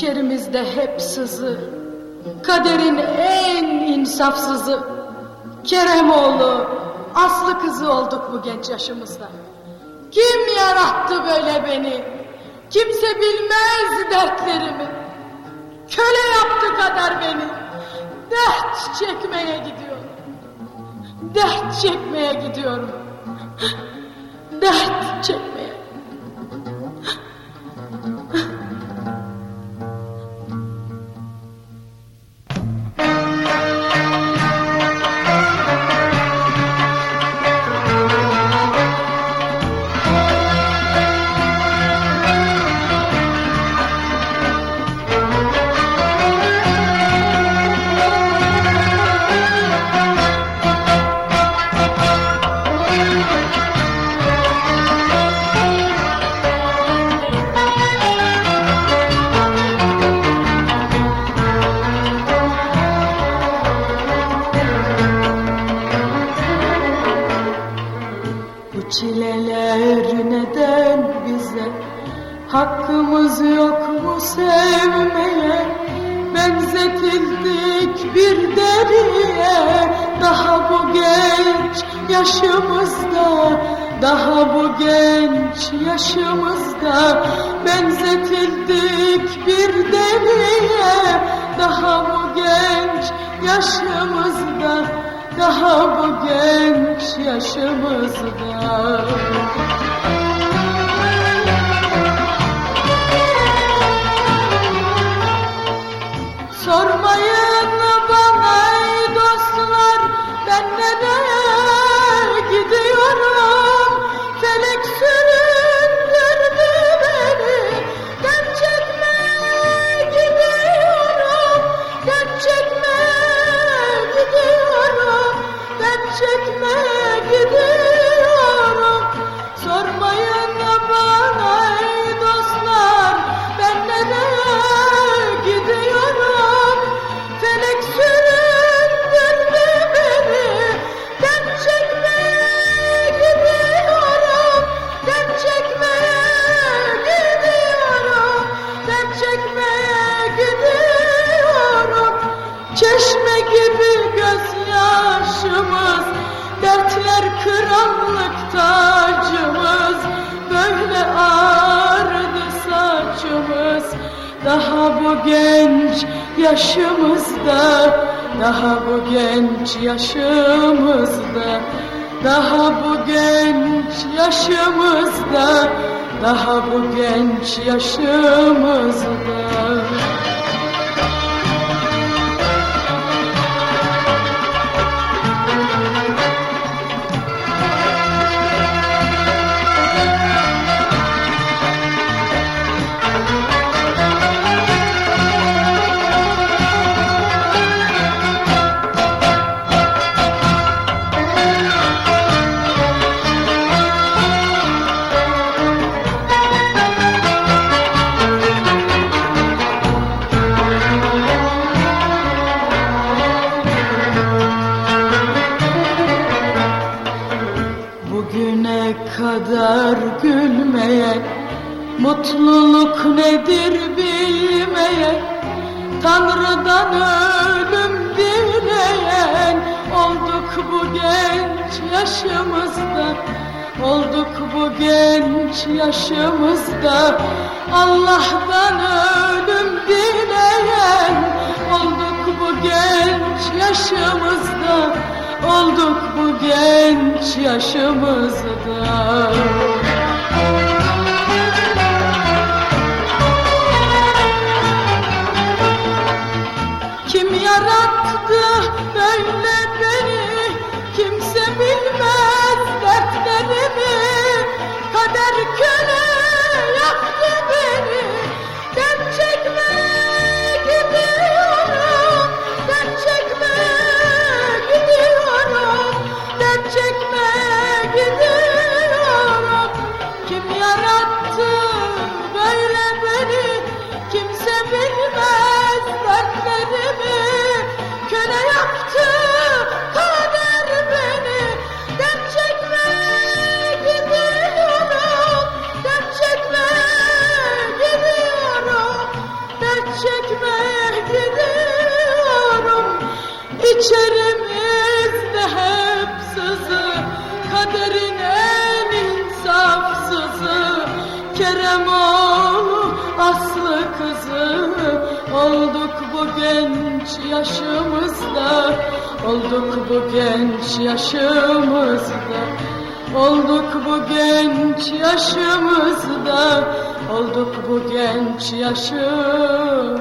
İçerimizde hep sızı, kaderin en insafsızı. Keremoğlu, Aslı kızı olduk bu genç yaşımızda. Kim yarattı böyle beni? Kimse bilmez dertlerimi. Köle yaptı kader beni. Dert çekmeye gidiyorum. Dert çekmeye gidiyorum. Hakkımız yok mu sevmeye? Benzetildik bir deriye Daha bu genç yaşımızda Daha bu genç yaşımızda. Benzetildik bir deriye Daha bu genç yaşımızda Daha bu genç yaşımızda Ben çekmeye gidiyorum. Sormayın bana ey dostlar ben nereye gidiyorum? Felek süründürdü beni Ben çekmeye gidiyorum. Ben çekmeye gidiyorum Ben çekmeye gidiyorum. Çeşme gibi gözyaşımız Dertler kıranlık tacımız Böyle ağrıdı saçımız. Daha bu genç yaşımızda Daha bu genç yaşımızda Daha bu genç yaşımızda Daha bu genç yaşımızda Bugüne kadar gülmeye Mutluluk nedir bilmeye Tanrı'dan ölüm dileyen Olduk bu genç yaşımızda Olduk bu genç yaşımızda. Allah'tan ölüm dileyen Olduk bu genç yaşımızda Olduk genç yaşımızda İçerimizde hep sızı Kaderin en insafsızı. Kerem oğlu aslı kızı Olduk bu genç yaşımızda. Olduk bu genç yaşımızda. Olduk bu genç yaşımızda. Olduk bu genç yaşımızda.